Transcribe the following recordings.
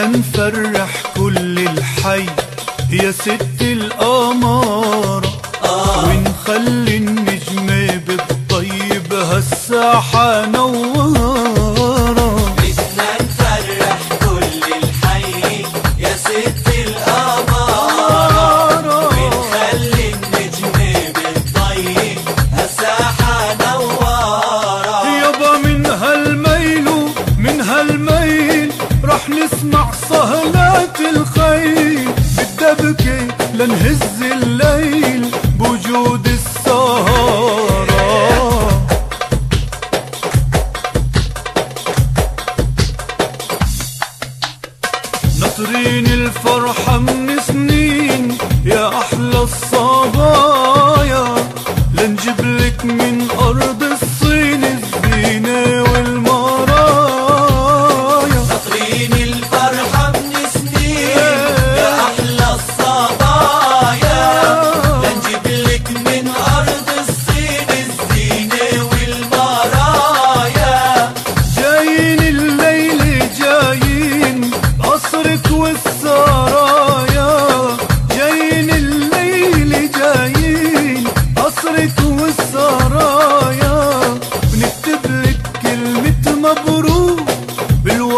بدنا نفرح كل الحي يا ست القمر ونخلي النجمة بالطيب هالساحة نسمع صهلات الخيل بالدبكة لنهز الليل بوجود السهرة. ناطرين الفرحة من سنين يا أحلى الصبايا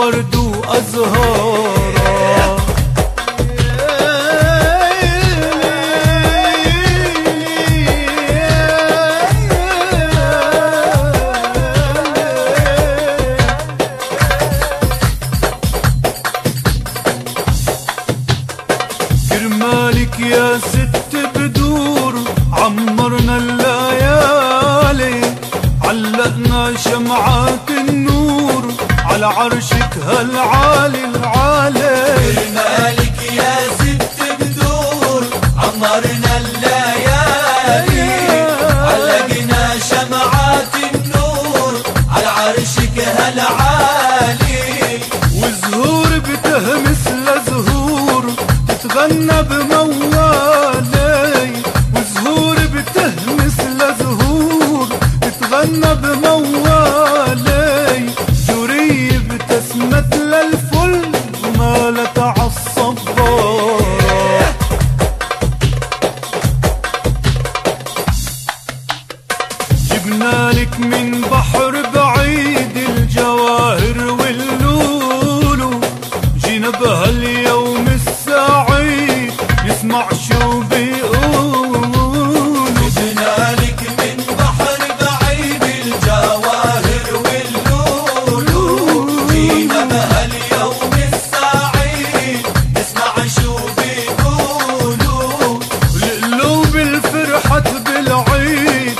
بالورد وأزهارا كرمالك يا ست بدور عمرنا الليالي علقنا شمعات النور على عرشك هالعالي العالي. مالك يا ست بدور عمرنا الليالي. علقنا شمعات النور على عرشك هالعالي. وزهور بتهمس لزهور تتغنى بموالي. وزهور بتهمس لزهور تتغنى بموالي. جبنا لك من بحر بعيد الجواهر واللولو جينا بهاليوم السعيد نسمع شو بيقولوا جبنا لك من بحر بعيد الجواهر واللولو جينا بهاليوم السعيد نسمع شو بيقولوا. الفرحة بالعيد